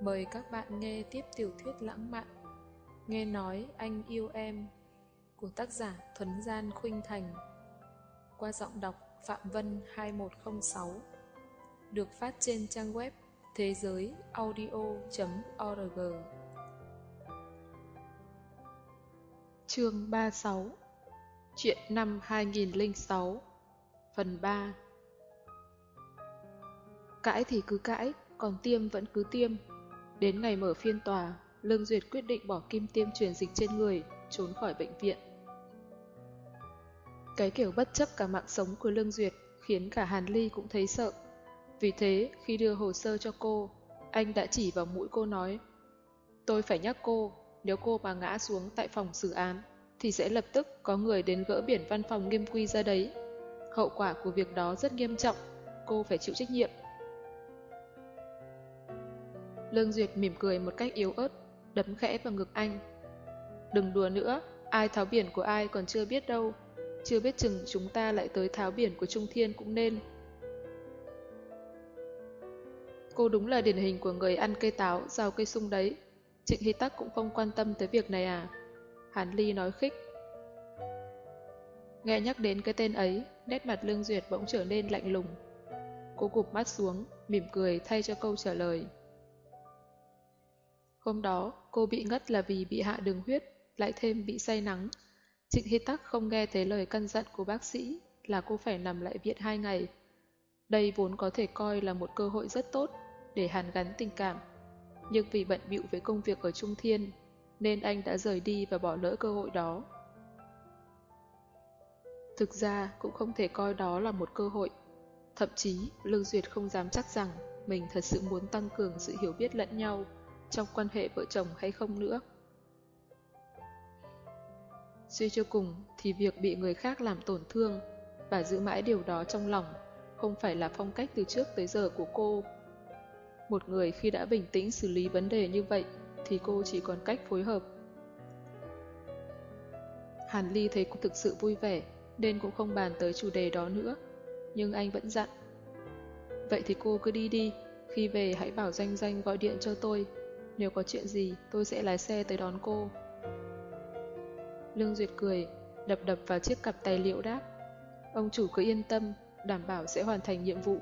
Mời các bạn nghe tiếp tiểu thuyết lãng mạn. Nghe nói anh yêu em của tác giả Thuấn Gian Khuynh Thành qua giọng đọc Phạm Vân 2106 được phát trên trang web thế giới audio.org Chương 36 Chuyện năm 2006 Phần 3 Cãi thì cứ cãi, còn tiêm vẫn cứ tiêm. Đến ngày mở phiên tòa, Lương Duyệt quyết định bỏ kim tiêm truyền dịch trên người, trốn khỏi bệnh viện. Cái kiểu bất chấp cả mạng sống của Lương Duyệt khiến cả Hàn Ly cũng thấy sợ. Vì thế, khi đưa hồ sơ cho cô, anh đã chỉ vào mũi cô nói Tôi phải nhắc cô, nếu cô mà ngã xuống tại phòng xử án, thì sẽ lập tức có người đến gỡ biển văn phòng nghiêm quy ra đấy. Hậu quả của việc đó rất nghiêm trọng, cô phải chịu trách nhiệm. Lương Duyệt mỉm cười một cách yếu ớt, đấm khẽ vào ngực anh. Đừng đùa nữa, ai tháo biển của ai còn chưa biết đâu. Chưa biết chừng chúng ta lại tới tháo biển của Trung Thiên cũng nên. Cô đúng là điển hình của người ăn cây táo, rào cây sung đấy. Trịnh Hy Tắc cũng không quan tâm tới việc này à? Hàn Ly nói khích. Nghe nhắc đến cái tên ấy, nét mặt Lương Duyệt bỗng trở nên lạnh lùng. Cô gục mắt xuống, mỉm cười thay cho câu trả lời. Hôm đó, cô bị ngất là vì bị hạ đường huyết, lại thêm bị say nắng. Trịnh Hy Tắc không nghe thấy lời căn dặn của bác sĩ là cô phải nằm lại viện hai ngày. Đây vốn có thể coi là một cơ hội rất tốt để hàn gắn tình cảm. Nhưng vì bận bịu với công việc ở Trung Thiên, nên anh đã rời đi và bỏ lỡ cơ hội đó. Thực ra cũng không thể coi đó là một cơ hội. Thậm chí, Lương Duyệt không dám chắc rằng mình thật sự muốn tăng cường sự hiểu biết lẫn nhau trong quan hệ vợ chồng hay không nữa. Suy cho cùng thì việc bị người khác làm tổn thương và giữ mãi điều đó trong lòng không phải là phong cách từ trước tới giờ của cô. Một người khi đã bình tĩnh xử lý vấn đề như vậy thì cô chỉ còn cách phối hợp. Hàn Ly thấy cô thực sự vui vẻ nên cũng không bàn tới chủ đề đó nữa. Nhưng anh vẫn dặn. Vậy thì cô cứ đi đi, khi về hãy bảo Danh Danh gọi điện cho tôi nếu có chuyện gì, tôi sẽ lái xe tới đón cô. Lương Duyệt cười, đập đập vào chiếc cặp tài liệu đáp. Ông chủ cứ yên tâm, đảm bảo sẽ hoàn thành nhiệm vụ.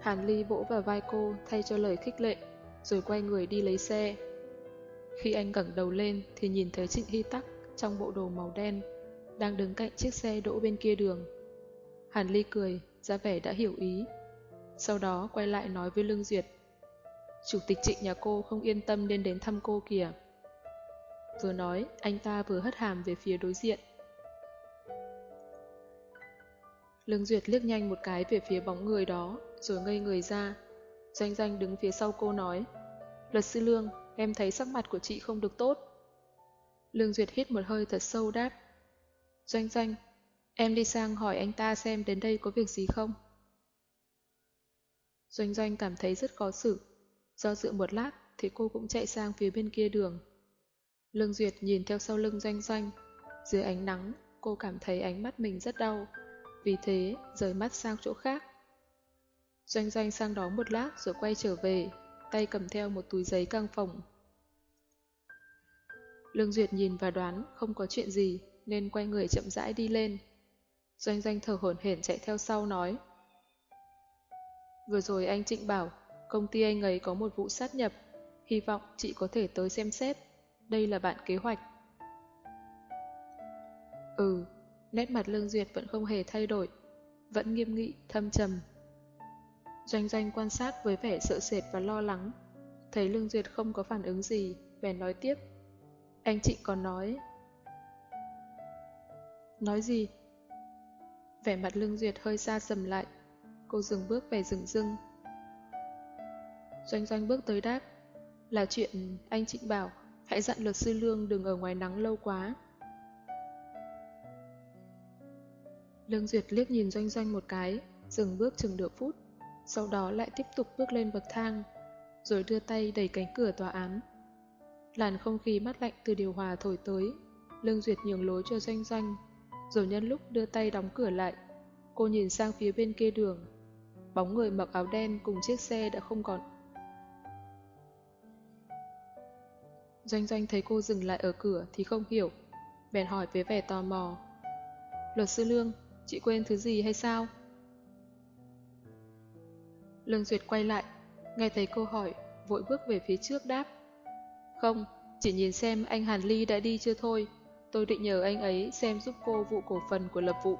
Hàn Ly vỗ vào vai cô thay cho lời khích lệ, rồi quay người đi lấy xe. Khi anh ngẩng đầu lên thì nhìn thấy Trịnh Hy Tắc trong bộ đồ màu đen, đang đứng cạnh chiếc xe đỗ bên kia đường. Hàn Ly cười, ra vẻ đã hiểu ý, sau đó quay lại nói với Lương Duyệt. Chủ tịch trịnh nhà cô không yên tâm nên đến thăm cô kìa. Vừa nói, anh ta vừa hất hàm về phía đối diện. Lương Duyệt liếc nhanh một cái về phía bóng người đó, rồi ngây người ra. Doanh Doanh đứng phía sau cô nói, Luật sư Lương, em thấy sắc mặt của chị không được tốt. Lương Duyệt hít một hơi thật sâu đáp. Doanh Doanh, em đi sang hỏi anh ta xem đến đây có việc gì không? Doanh Doanh cảm thấy rất khó xử. Do dự một lát thì cô cũng chạy sang phía bên kia đường. Lương Duyệt nhìn theo sau lưng Doanh Doanh. Dưới ánh nắng, cô cảm thấy ánh mắt mình rất đau. Vì thế, rời mắt sang chỗ khác. Doanh Doanh sang đó một lát rồi quay trở về, tay cầm theo một túi giấy căng phòng. Lương Duyệt nhìn và đoán không có chuyện gì nên quay người chậm rãi đi lên. Doanh Doanh thở hổn hển chạy theo sau nói Vừa rồi anh Trịnh bảo công ty anh ấy có một vụ sát nhập, hy vọng chị có thể tới xem xét. Đây là bản kế hoạch. Ừ, nét mặt Lương Duyệt vẫn không hề thay đổi, vẫn nghiêm nghị, thâm trầm. Doanh doanh quan sát với vẻ sợ sệt và lo lắng, thấy Lương Duyệt không có phản ứng gì, bèn nói tiếp. Anh chị còn nói... Nói gì? Vẻ mặt Lương Duyệt hơi xa sầm lại, Cô dừng bước về rừng rưng. Doanh doanh bước tới đáp. Là chuyện anh Trịnh bảo, hãy dặn luật sư Lương đừng ở ngoài nắng lâu quá. Lương Duyệt liếc nhìn doanh doanh một cái, dừng bước chừng được phút, sau đó lại tiếp tục bước lên bậc thang, rồi đưa tay đẩy cánh cửa tòa án. Làn không khí mát lạnh từ điều hòa thổi tới, Lương Duyệt nhường lối cho doanh doanh, rồi nhân lúc đưa tay đóng cửa lại, cô nhìn sang phía bên kia đường, bóng người mặc áo đen cùng chiếc xe đã không còn. Doanh Doanh thấy cô dừng lại ở cửa thì không hiểu, bèn hỏi với vẻ tò mò. Luật sư Lương, chị quên thứ gì hay sao? Lương Duyệt quay lại, nghe thấy cô hỏi, vội bước về phía trước đáp. Không, chỉ nhìn xem anh Hàn Ly đã đi chưa thôi, tôi định nhờ anh ấy xem giúp cô vụ cổ phần của lập vụ.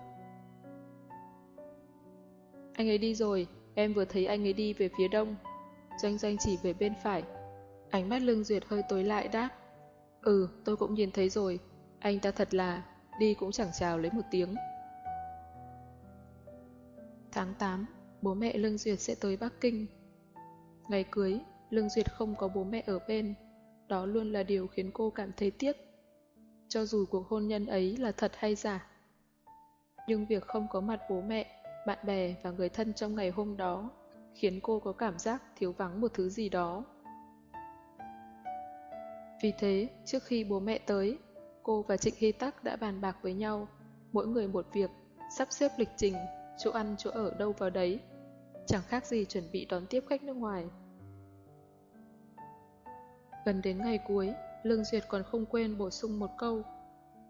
Anh ấy đi rồi, em vừa thấy anh ấy đi về phía đông. Doanh doanh chỉ về bên phải. Ánh mắt Lương Duyệt hơi tối lại đáp. Ừ, tôi cũng nhìn thấy rồi. Anh ta thật là, đi cũng chẳng chào lấy một tiếng. Tháng 8, bố mẹ Lương Duyệt sẽ tới Bắc Kinh. Ngày cưới, Lương Duyệt không có bố mẹ ở bên. Đó luôn là điều khiến cô cảm thấy tiếc. Cho dù cuộc hôn nhân ấy là thật hay giả. Nhưng việc không có mặt bố mẹ, bạn bè và người thân trong ngày hôm đó khiến cô có cảm giác thiếu vắng một thứ gì đó. Vì thế, trước khi bố mẹ tới, cô và Trịnh Hy Tắc đã bàn bạc với nhau, mỗi người một việc, sắp xếp lịch trình, chỗ ăn chỗ ở đâu vào đấy. Chẳng khác gì chuẩn bị đón tiếp khách nước ngoài. Gần đến ngày cuối, Lương Duyệt còn không quên bổ sung một câu.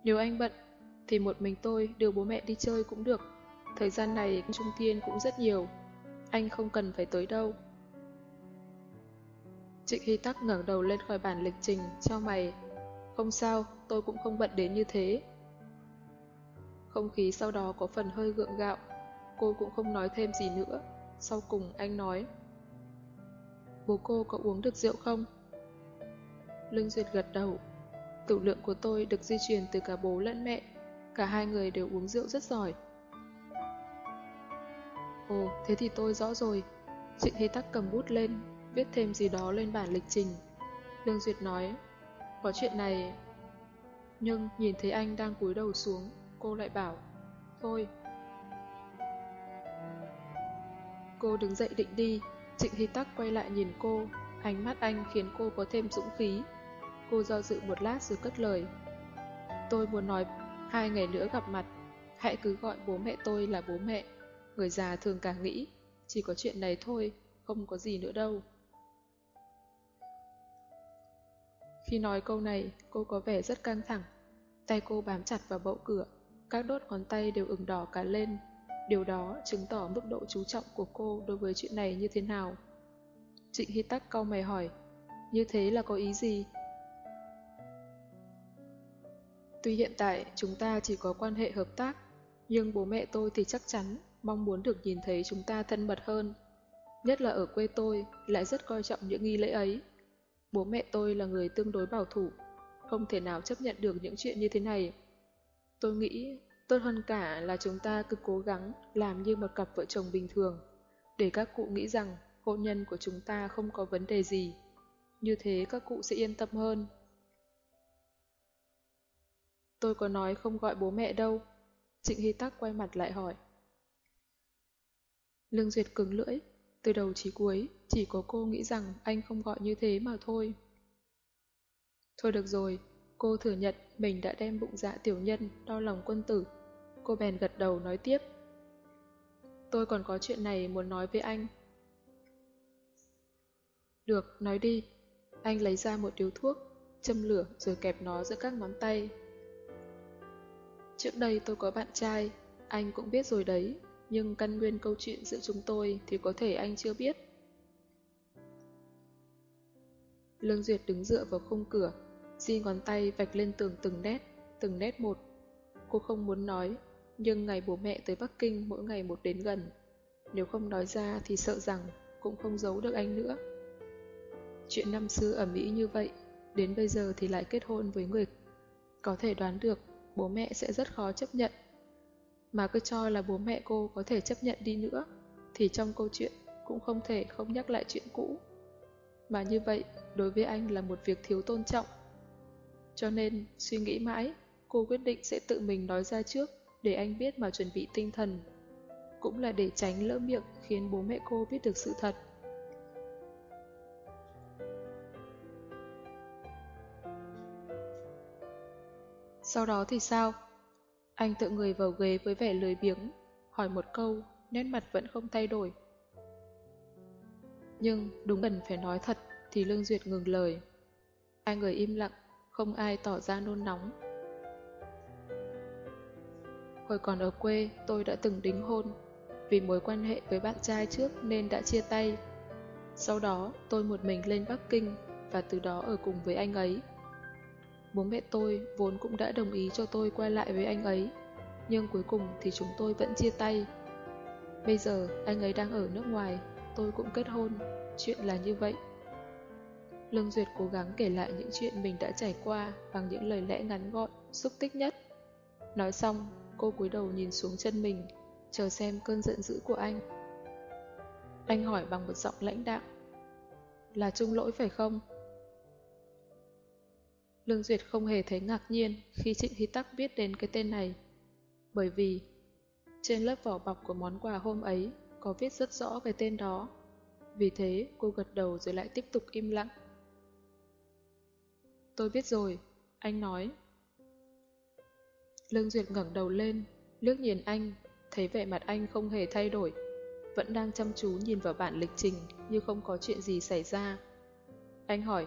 Nếu anh bận, thì một mình tôi đưa bố mẹ đi chơi cũng được. Thời gian này Trung Thiên cũng rất nhiều. Anh không cần phải tới đâu. Trịnh Hy Tắc ngẩng đầu lên khỏi bản lịch trình, cho mày. Không sao, tôi cũng không bận đến như thế. Không khí sau đó có phần hơi gượng gạo. Cô cũng không nói thêm gì nữa. Sau cùng anh nói. Bố cô có uống được rượu không? Lương Duyệt gật đầu. Tử lượng của tôi được di truyền từ cả bố lẫn mẹ. Cả hai người đều uống rượu rất giỏi. Ồ, thế thì tôi rõ rồi. Trịnh Hy Tắc cầm bút lên, viết thêm gì đó lên bản lịch trình. Lương Duyệt nói, có chuyện này... Nhưng nhìn thấy anh đang cúi đầu xuống, cô lại bảo, thôi. Cô đứng dậy định đi, Trịnh Hy Tắc quay lại nhìn cô, ánh mắt anh khiến cô có thêm dũng khí. Cô do dự một lát rồi cất lời. Tôi muốn nói hai ngày nữa gặp mặt, hãy cứ gọi bố mẹ tôi là bố mẹ. Người già thường càng nghĩ, chỉ có chuyện này thôi, không có gì nữa đâu. Khi nói câu này, cô có vẻ rất căng thẳng. Tay cô bám chặt vào bậu cửa, các đốt ngón tay đều ửng đỏ cả lên. Điều đó chứng tỏ mức độ chú trọng của cô đối với chuyện này như thế nào. Trịnh Hy Tắc cau mày hỏi, như thế là có ý gì? Tuy hiện tại chúng ta chỉ có quan hệ hợp tác, nhưng bố mẹ tôi thì chắc chắn mong muốn được nhìn thấy chúng ta thân mật hơn. Nhất là ở quê tôi, lại rất coi trọng những nghi lễ ấy. Bố mẹ tôi là người tương đối bảo thủ, không thể nào chấp nhận được những chuyện như thế này. Tôi nghĩ tốt hơn cả là chúng ta cứ cố gắng làm như một cặp vợ chồng bình thường, để các cụ nghĩ rằng hôn nhân của chúng ta không có vấn đề gì. Như thế các cụ sẽ yên tâm hơn. Tôi có nói không gọi bố mẹ đâu. Trịnh Hy Tắc quay mặt lại hỏi. Lương Duyệt cứng lưỡi, từ đầu chí cuối, chỉ có cô nghĩ rằng anh không gọi như thế mà thôi. Thôi được rồi, cô thừa nhận mình đã đem bụng dạ tiểu nhân đo lòng quân tử. Cô bèn gật đầu nói tiếp. Tôi còn có chuyện này muốn nói với anh. Được, nói đi. Anh lấy ra một điếu thuốc, châm lửa rồi kẹp nó giữa các ngón tay. Trước đây tôi có bạn trai, anh cũng biết rồi đấy, nhưng căn nguyên câu chuyện giữa chúng tôi thì có thể anh chưa biết. Lương Duyệt đứng dựa vào khung cửa, di ngón tay vạch lên tường từng nét, từng nét một. Cô không muốn nói, nhưng ngày bố mẹ tới Bắc Kinh mỗi ngày một đến gần. Nếu không nói ra thì sợ rằng cũng không giấu được anh nữa. Chuyện năm xưa ở Mỹ như vậy, đến bây giờ thì lại kết hôn với người có thể đoán được bố mẹ sẽ rất khó chấp nhận mà cứ cho là bố mẹ cô có thể chấp nhận đi nữa, thì trong câu chuyện cũng không thể không nhắc lại chuyện cũ. Mà như vậy, đối với anh là một việc thiếu tôn trọng. Cho nên, suy nghĩ mãi, cô quyết định sẽ tự mình nói ra trước để anh biết mà chuẩn bị tinh thần. Cũng là để tránh lỡ miệng khiến bố mẹ cô biết được sự thật. Sau đó thì sao? Anh tự người vào ghế với vẻ lười biếng, hỏi một câu, nét mặt vẫn không thay đổi. Nhưng đúng cần phải nói thật thì Lương Duyệt ngừng lời. Hai người im lặng, không ai tỏ ra nôn nóng. Hồi còn ở quê, tôi đã từng đính hôn. Vì mối quan hệ với bạn trai trước nên đã chia tay. Sau đó, tôi một mình lên Bắc Kinh và từ đó ở cùng với anh ấy. Bố mẹ tôi vốn cũng đã đồng ý cho tôi quay lại với anh ấy, nhưng cuối cùng thì chúng tôi vẫn chia tay. Bây giờ anh ấy đang ở nước ngoài, tôi cũng kết hôn, chuyện là như vậy. Lương Duyệt cố gắng kể lại những chuyện mình đã trải qua bằng những lời lẽ ngắn gọn, xúc tích nhất. Nói xong, cô cúi đầu nhìn xuống chân mình, chờ xem cơn giận dữ của anh. Anh hỏi bằng một giọng lãnh đạm. Là chung lỗi phải không? Lương Duyệt không hề thấy ngạc nhiên khi Trịnh Hy Tắc biết đến cái tên này. Bởi vì, trên lớp vỏ bọc của món quà hôm ấy có viết rất rõ cái tên đó. Vì thế, cô gật đầu rồi lại tiếp tục im lặng. Tôi biết rồi, anh nói. Lương Duyệt ngẩng đầu lên, liếc nhìn anh, thấy vẻ mặt anh không hề thay đổi, vẫn đang chăm chú nhìn vào bản lịch trình như không có chuyện gì xảy ra. Anh hỏi,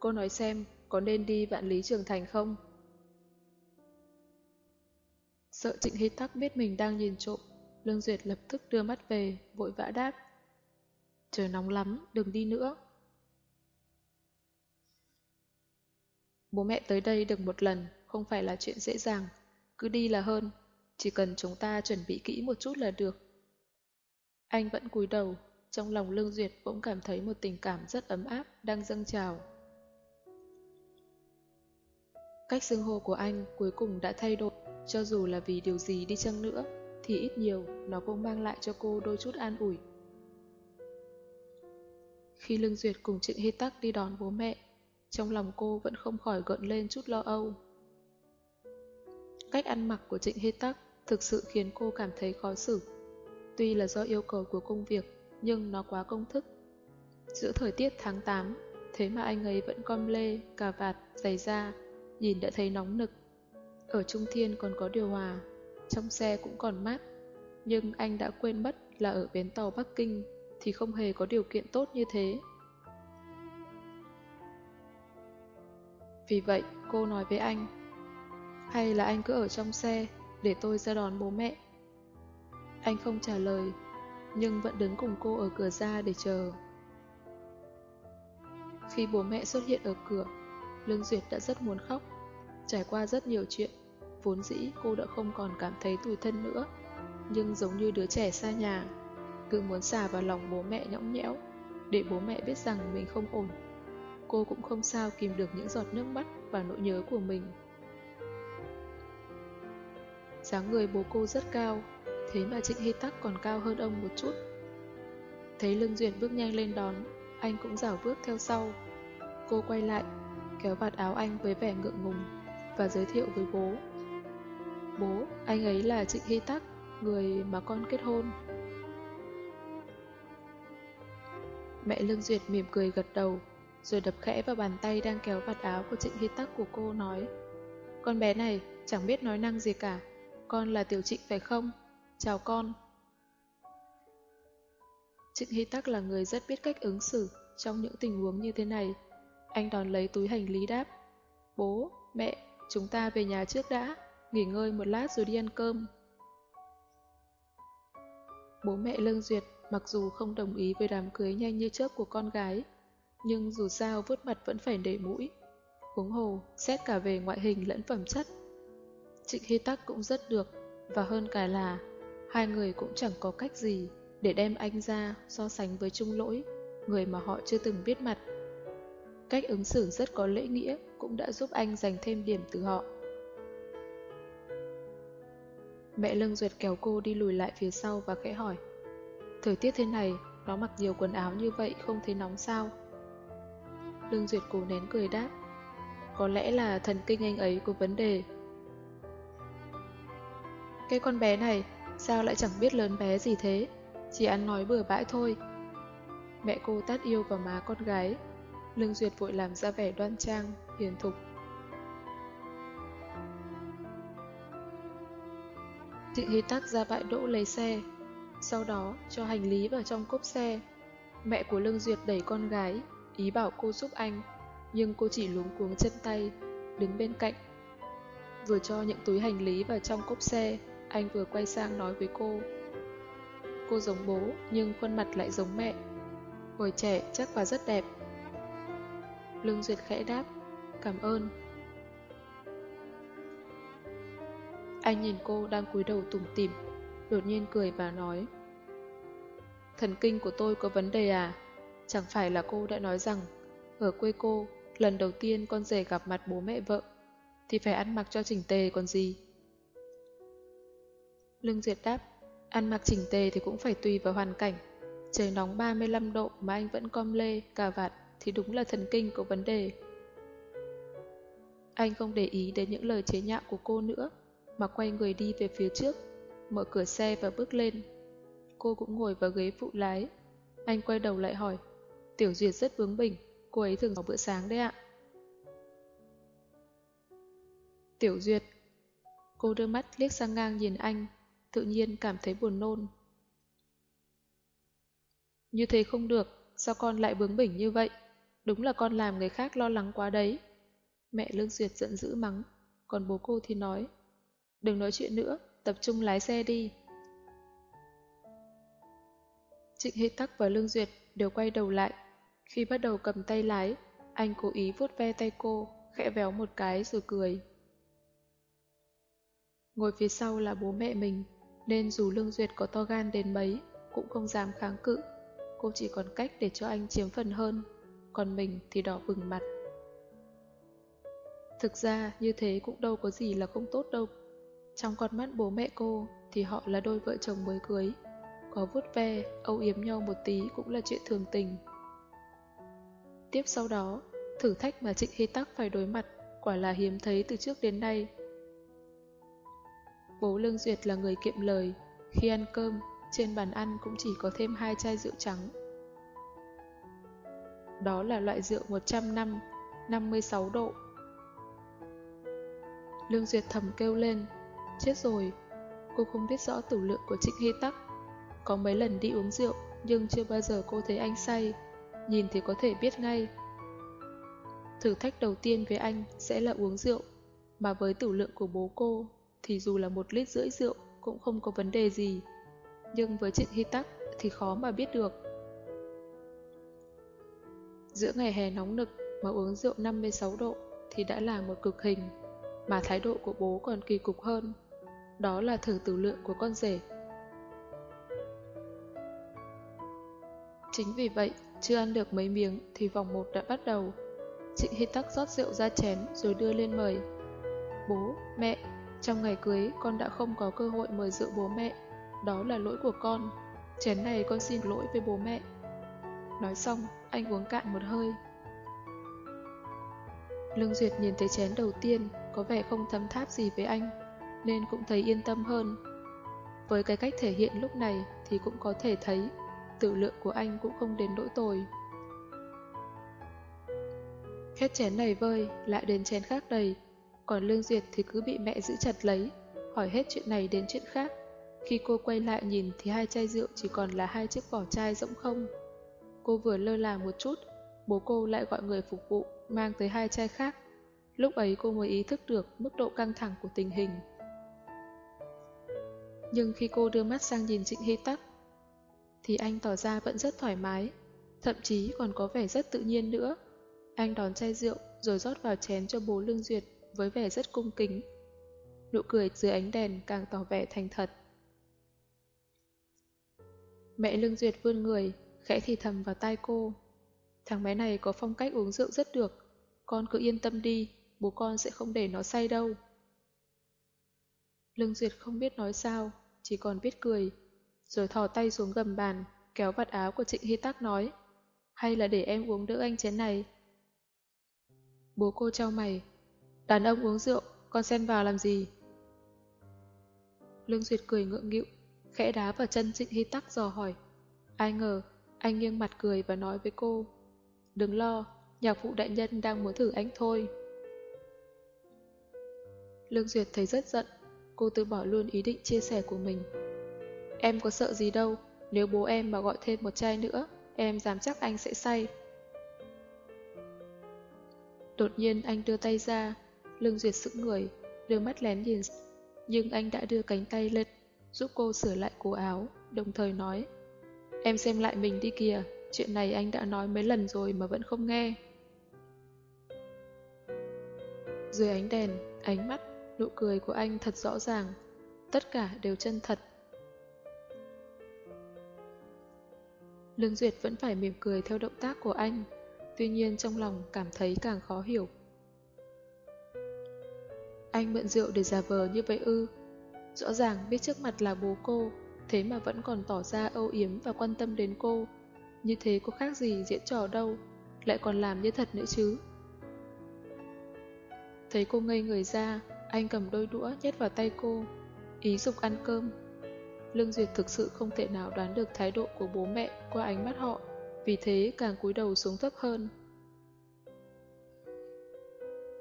cô nói xem có nên đi vạn lý trường thành không? Sợ Trịnh Hy Tắc biết mình đang nhìn trộm, Lương Duyệt lập tức đưa mắt về, vội vã đáp. Trời nóng lắm, đừng đi nữa. Bố mẹ tới đây được một lần, không phải là chuyện dễ dàng. Cứ đi là hơn, chỉ cần chúng ta chuẩn bị kỹ một chút là được. Anh vẫn cúi đầu, trong lòng Lương Duyệt bỗng cảm thấy một tình cảm rất ấm áp đang dâng trào. Cách xưng hô của anh cuối cùng đã thay đổi, cho dù là vì điều gì đi chăng nữa, thì ít nhiều nó cũng mang lại cho cô đôi chút an ủi. Khi Lương Duyệt cùng Trịnh Hy Tắc đi đón bố mẹ, trong lòng cô vẫn không khỏi gợn lên chút lo âu. Cách ăn mặc của Trịnh Hy Tắc thực sự khiến cô cảm thấy khó xử. Tuy là do yêu cầu của công việc, nhưng nó quá công thức. Giữa thời tiết tháng 8, thế mà anh ấy vẫn com lê, cà vạt, giày da, nhìn đã thấy nóng nực. Ở Trung Thiên còn có điều hòa, trong xe cũng còn mát. Nhưng anh đã quên mất là ở bến tàu Bắc Kinh thì không hề có điều kiện tốt như thế. Vì vậy, cô nói với anh, hay là anh cứ ở trong xe để tôi ra đón bố mẹ. Anh không trả lời, nhưng vẫn đứng cùng cô ở cửa ra để chờ. Khi bố mẹ xuất hiện ở cửa, Lương Duyệt đã rất muốn khóc. Trải qua rất nhiều chuyện, vốn dĩ cô đã không còn cảm thấy tủi thân nữa, nhưng giống như đứa trẻ xa nhà, cứ muốn xả vào lòng bố mẹ nhõng nhẽo, để bố mẹ biết rằng mình không ổn. Cô cũng không sao kìm được những giọt nước mắt và nỗi nhớ của mình. dáng người bố cô rất cao, thế mà Trịnh Hy Tắc còn cao hơn ông một chút. Thấy Lương Duyệt bước nhanh lên đón, anh cũng rảo bước theo sau. Cô quay lại, kéo vạt áo anh với vẻ ngượng ngùng và giới thiệu với bố. Bố, anh ấy là Trịnh Hy Tắc, người mà con kết hôn. Mẹ Lương Duyệt mỉm cười gật đầu, rồi đập khẽ vào bàn tay đang kéo vạt áo của Trịnh Hy Tắc của cô nói Con bé này chẳng biết nói năng gì cả, con là Tiểu Trịnh phải không? Chào con. Trịnh Hy Tắc là người rất biết cách ứng xử trong những tình huống như thế này. Anh đón lấy túi hành lý đáp. Bố, mẹ, chúng ta về nhà trước đã, nghỉ ngơi một lát rồi đi ăn cơm. Bố mẹ Lương Duyệt mặc dù không đồng ý với đám cưới nhanh như chớp của con gái, nhưng dù sao vuốt mặt vẫn phải để mũi. Huống hồ, xét cả về ngoại hình lẫn phẩm chất. Trịnh Hy Tắc cũng rất được, và hơn cả là hai người cũng chẳng có cách gì để đem anh ra so sánh với Trung Lỗi, người mà họ chưa từng biết mặt. Cách ứng xử rất có lễ nghĩa cũng đã giúp anh giành thêm điểm từ họ. Mẹ Lương Duyệt kéo cô đi lùi lại phía sau và khẽ hỏi Thời tiết thế này, nó mặc nhiều quần áo như vậy không thấy nóng sao? Lương Duyệt cố nén cười đáp Có lẽ là thần kinh anh ấy có vấn đề Cái con bé này Sao lại chẳng biết lớn bé gì thế Chỉ ăn nói bừa bãi thôi Mẹ cô tát yêu vào má con gái Lương Duyệt vội làm ra vẻ đoan trang Hiền thục Trịnh Hy Tắc ra bãi đỗ lấy xe Sau đó cho hành lý vào trong cốp xe Mẹ của Lương Duyệt đẩy con gái, ý bảo cô giúp anh, nhưng cô chỉ luống cuống chân tay, đứng bên cạnh. Vừa cho những túi hành lý vào trong cốp xe, anh vừa quay sang nói với cô. Cô giống bố, nhưng khuôn mặt lại giống mẹ. Hồi trẻ chắc và rất đẹp. Lương Duyệt khẽ đáp, cảm ơn. Anh nhìn cô đang cúi đầu tủm tỉm, đột nhiên cười và nói. Thần kinh của tôi có vấn đề à? Chẳng phải là cô đã nói rằng, ở quê cô, lần đầu tiên con rể gặp mặt bố mẹ vợ, thì phải ăn mặc cho chỉnh tề còn gì? Lương Duyệt đáp, ăn mặc chỉnh tề thì cũng phải tùy vào hoàn cảnh. Trời nóng 35 độ mà anh vẫn com lê, cà vạt thì đúng là thần kinh có vấn đề. Anh không để ý đến những lời chế nhạo của cô nữa, mà quay người đi về phía trước, mở cửa xe và bước lên. Cô cũng ngồi vào ghế phụ lái. Anh quay đầu lại hỏi, Tiểu Duyệt rất bướng bỉnh, cô ấy thường vào bữa sáng đấy ạ. Tiểu Duyệt Cô đưa mắt liếc sang ngang nhìn anh, tự nhiên cảm thấy buồn nôn. Như thế không được, sao con lại bướng bỉnh như vậy? Đúng là con làm người khác lo lắng quá đấy. Mẹ Lương Duyệt giận dữ mắng, còn bố cô thì nói, đừng nói chuyện nữa, tập trung lái xe đi. Trịnh Hy Tắc và Lương Duyệt đều quay đầu lại. Khi bắt đầu cầm tay lái, anh cố ý vuốt ve tay cô, khẽ véo một cái rồi cười. Ngồi phía sau là bố mẹ mình, nên dù Lương Duyệt có to gan đến mấy, cũng không dám kháng cự. Cô chỉ còn cách để cho anh chiếm phần hơn, còn mình thì đỏ bừng mặt. Thực ra như thế cũng đâu có gì là không tốt đâu. Trong con mắt bố mẹ cô thì họ là đôi vợ chồng mới cưới. Có vuốt ve, âu yếm nhau một tí cũng là chuyện thường tình. Tiếp sau đó, thử thách mà Trịnh Hy Tắc phải đối mặt quả là hiếm thấy từ trước đến nay. Bố Lương Duyệt là người kiệm lời, khi ăn cơm, trên bàn ăn cũng chỉ có thêm hai chai rượu trắng. Đó là loại rượu 100 năm, 56 độ. Lương Duyệt thầm kêu lên, chết rồi, cô không biết rõ tử lượng của Trịnh Hy Tắc. Có mấy lần đi uống rượu, nhưng chưa bao giờ cô thấy anh say, nhìn thì có thể biết ngay. Thử thách đầu tiên với anh sẽ là uống rượu, mà với tử lượng của bố cô thì dù là một lít rưỡi rượu cũng không có vấn đề gì. Nhưng với Trịnh Hy Tắc thì khó mà biết được. Giữa ngày hè nóng nực mà uống rượu 56 độ thì đã là một cực hình, mà thái độ của bố còn kỳ cục hơn. Đó là thử tử lượng của con rể. Chính vì vậy, chưa ăn được mấy miếng thì vòng 1 đã bắt đầu. Trịnh Hy Tắc rót rượu ra chén rồi đưa lên mời. Bố, mẹ, trong ngày cưới con đã không có cơ hội mời rượu bố mẹ. Đó là lỗi của con. Chén này con xin lỗi với bố mẹ. Nói xong, anh uống cạn một hơi. Lương Duyệt nhìn thấy chén đầu tiên có vẻ không thấm tháp gì với anh, nên cũng thấy yên tâm hơn. Với cái cách thể hiện lúc này thì cũng có thể thấy tự lượng của anh cũng không đến nỗi tồi. Hết chén này vơi, lại đến chén khác đầy, còn Lương Duyệt thì cứ bị mẹ giữ chặt lấy, hỏi hết chuyện này đến chuyện khác. Khi cô quay lại nhìn thì hai chai rượu chỉ còn là hai chiếc vỏ chai rỗng không. Cô vừa lơ là một chút, bố cô lại gọi người phục vụ mang tới hai chai khác. Lúc ấy cô mới ý thức được mức độ căng thẳng của tình hình. Nhưng khi cô đưa mắt sang nhìn Trịnh Hy Tắc, thì anh tỏ ra vẫn rất thoải mái, thậm chí còn có vẻ rất tự nhiên nữa. Anh đón chai rượu rồi rót vào chén cho bố Lương Duyệt với vẻ rất cung kính. Nụ cười dưới ánh đèn càng tỏ vẻ thành thật. Mẹ Lương Duyệt vươn người, khẽ thì thầm vào tai cô. Thằng bé này có phong cách uống rượu rất được, con cứ yên tâm đi, bố con sẽ không để nó say đâu. Lương Duyệt không biết nói sao, chỉ còn biết cười, rồi thò tay xuống gầm bàn, kéo vạt áo của Trịnh Hy Tắc nói, hay là để em uống đỡ anh chén này. Bố cô trao mày, đàn ông uống rượu, con xen vào làm gì? Lương Duyệt cười ngượng nghịu, khẽ đá vào chân Trịnh Hy Tắc dò hỏi. Ai ngờ, anh nghiêng mặt cười và nói với cô, đừng lo, nhạc phụ đại nhân đang muốn thử anh thôi. Lương Duyệt thấy rất giận, cô từ bỏ luôn ý định chia sẻ của mình. Em có sợ gì đâu, nếu bố em mà gọi thêm một chai nữa, em dám chắc anh sẽ say. Đột nhiên anh đưa tay ra, Lương duyệt sững người, đưa mắt lén nhìn. Nhưng anh đã đưa cánh tay lên, giúp cô sửa lại cổ áo, đồng thời nói. Em xem lại mình đi kìa, chuyện này anh đã nói mấy lần rồi mà vẫn không nghe. Dưới ánh đèn, ánh mắt, nụ cười của anh thật rõ ràng, tất cả đều chân thật. Lương Duyệt vẫn phải mỉm cười theo động tác của anh, tuy nhiên trong lòng cảm thấy càng khó hiểu. Anh mượn rượu để giả vờ như vậy ư. Rõ ràng biết trước mặt là bố cô, thế mà vẫn còn tỏ ra âu yếm và quan tâm đến cô. Như thế có khác gì diễn trò đâu, lại còn làm như thật nữa chứ. Thấy cô ngây người ra, anh cầm đôi đũa nhét vào tay cô, ý dục ăn cơm. Lương Duyệt thực sự không thể nào đoán được thái độ của bố mẹ qua ánh mắt họ, vì thế càng cúi đầu xuống thấp hơn.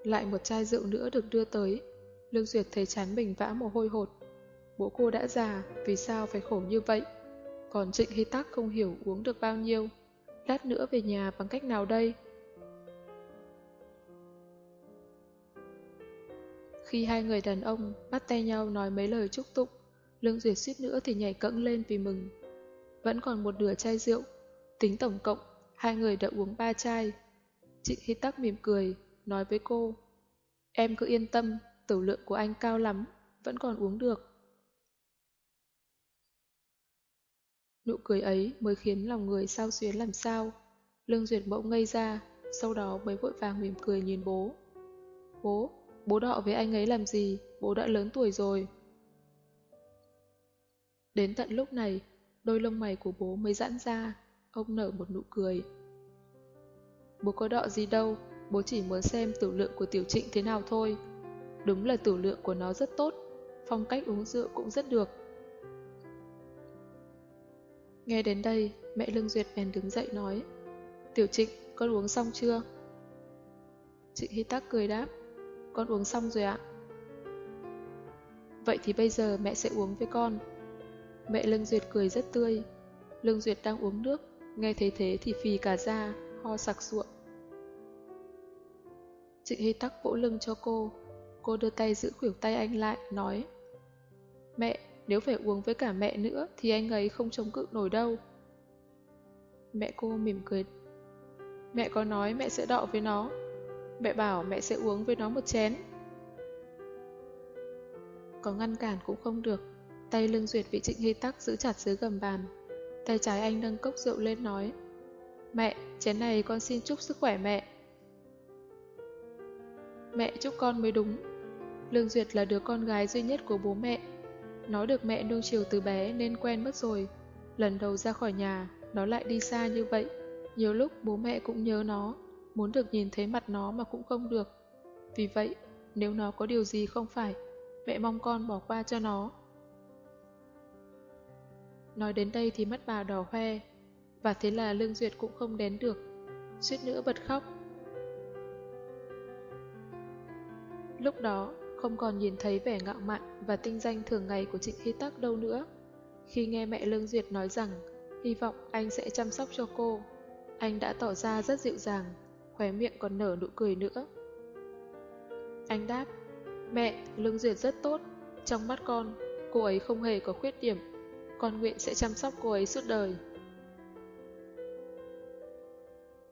Lại một chai rượu nữa được đưa tới, Lương Duyệt thấy chán mình vã mồ hôi hột. Bố cô đã già, vì sao phải khổ như vậy? Còn Trịnh Hy Tắc không hiểu uống được bao nhiêu. Lát nữa về nhà bằng cách nào đây? Khi hai người đàn ông bắt tay nhau nói mấy lời chúc tụng, Lương Duyệt suýt nữa thì nhảy cẫng lên vì mừng. Vẫn còn một nửa chai rượu, tính tổng cộng, hai người đã uống ba chai. Trịnh Hy Tắc mỉm cười, nói với cô, em cứ yên tâm, tửu lượng của anh cao lắm, vẫn còn uống được. Nụ cười ấy mới khiến lòng người sao xuyến làm sao. Lương Duyệt bỗng ngây ra, sau đó mới vội vàng mỉm cười nhìn bố. Bố, bố đọ với anh ấy làm gì, bố đã lớn tuổi rồi. Đến tận lúc này, đôi lông mày của bố mới giãn ra, ông nở một nụ cười. Bố có đọ gì đâu, bố chỉ muốn xem tử lượng của tiểu trịnh thế nào thôi. Đúng là tử lượng của nó rất tốt, phong cách uống rượu cũng rất được. Nghe đến đây, mẹ Lương Duyệt bèn đứng dậy nói Tiểu Trịnh, con uống xong chưa? Trịnh Hy Tắc cười đáp Con uống xong rồi ạ. Vậy thì bây giờ mẹ sẽ uống với con. Mẹ Lương Duyệt cười rất tươi Lương Duyệt đang uống nước Nghe thấy thế thì phì cả da, Ho sặc sụa. Trịnh Hy Tắc vỗ lưng cho cô Cô đưa tay giữ khuỷu tay anh lại Nói Mẹ, nếu phải uống với cả mẹ nữa thì anh ấy không chống cự nổi đâu. Mẹ cô mỉm cười. Mẹ có nói mẹ sẽ đọ với nó. Mẹ bảo mẹ sẽ uống với nó một chén. Có ngăn cản cũng không được. Tay lưng duyệt bị Trịnh Hy Tắc giữ chặt dưới gầm bàn. Tay trái anh nâng cốc rượu lên nói. Mẹ, chén này con xin chúc sức khỏe mẹ. Mẹ chúc con mới đúng. Lương Duyệt là đứa con gái duy nhất của bố mẹ nó được mẹ nuông chiều từ bé nên quen mất rồi. Lần đầu ra khỏi nhà, nó lại đi xa như vậy. Nhiều lúc bố mẹ cũng nhớ nó, muốn được nhìn thấy mặt nó mà cũng không được. Vì vậy, nếu nó có điều gì không phải, mẹ mong con bỏ qua cho nó. Nói đến đây thì mắt bà đỏ hoe, và thế là Lương Duyệt cũng không đến được, suýt nữa bật khóc. Lúc đó, không còn nhìn thấy vẻ ngạo mạn và tinh danh thường ngày của Trịnh Hy Tắc đâu nữa. Khi nghe mẹ Lương Duyệt nói rằng hy vọng anh sẽ chăm sóc cho cô, anh đã tỏ ra rất dịu dàng, khóe miệng còn nở nụ cười nữa. Anh đáp, mẹ, Lương Duyệt rất tốt, trong mắt con, cô ấy không hề có khuyết điểm, con nguyện sẽ chăm sóc cô ấy suốt đời.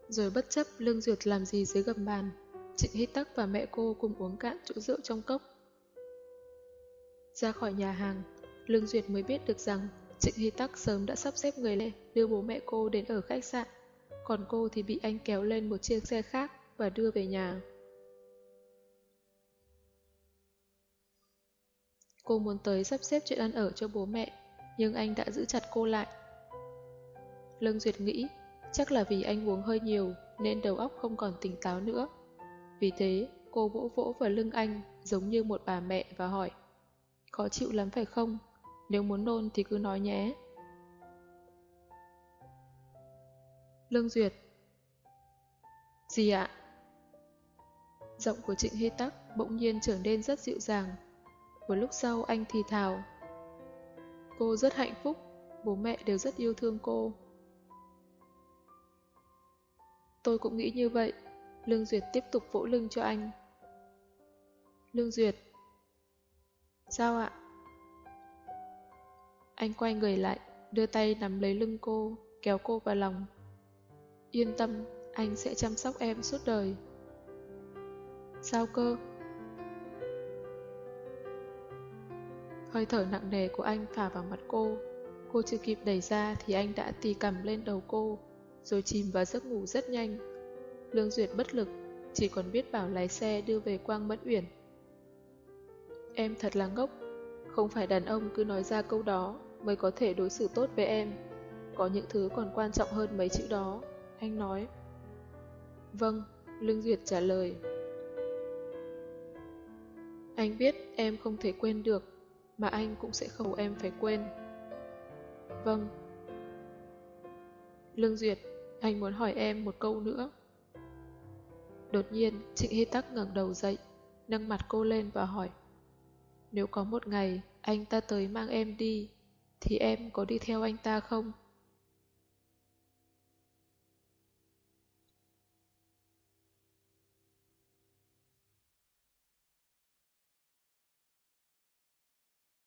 Rồi bất chấp Lương Duyệt làm gì dưới gầm bàn, Trịnh Hy Tắc và mẹ cô cùng uống cạn chỗ rượu trong cốc. Ra khỏi nhà hàng, Lương Duyệt mới biết được rằng Trịnh Hy Tắc sớm đã sắp xếp người lên đưa bố mẹ cô đến ở khách sạn, còn cô thì bị anh kéo lên một chiếc xe khác và đưa về nhà. Cô muốn tới sắp xếp chuyện ăn ở cho bố mẹ, nhưng anh đã giữ chặt cô lại. Lương Duyệt nghĩ, chắc là vì anh uống hơi nhiều nên đầu óc không còn tỉnh táo nữa. Vì thế, cô vỗ vỗ vào lưng anh giống như một bà mẹ và hỏi Khó chịu lắm phải không? Nếu muốn nôn thì cứ nói nhé. Lương Duyệt Gì ạ? Giọng của Trịnh Hy Tắc bỗng nhiên trở nên rất dịu dàng. Một lúc sau anh thì thào Cô rất hạnh phúc, bố mẹ đều rất yêu thương cô. Tôi cũng nghĩ như vậy. Lương Duyệt tiếp tục vỗ lưng cho anh. Lương Duyệt. Sao ạ? Anh quay người lại, đưa tay nắm lấy lưng cô, kéo cô vào lòng. Yên tâm, anh sẽ chăm sóc em suốt đời. Sao cơ? Hơi thở nặng nề của anh phả vào mặt cô. Cô chưa kịp đẩy ra thì anh đã tì cầm lên đầu cô, rồi chìm vào giấc ngủ rất nhanh. Lương Duyệt bất lực, chỉ còn biết bảo lái xe đưa về Quang Mẫn Uyển. Em thật là ngốc, không phải đàn ông cứ nói ra câu đó mới có thể đối xử tốt với em. Có những thứ còn quan trọng hơn mấy chữ đó, anh nói. Vâng, Lương Duyệt trả lời. Anh biết em không thể quên được, mà anh cũng sẽ không em phải quên. Vâng. Lương Duyệt, anh muốn hỏi em một câu nữa. Đột nhiên, Trịnh Hy Tắc ngẩng đầu dậy, nâng mặt cô lên và hỏi. Nếu có một ngày anh ta tới mang em đi, thì em có đi theo anh ta không?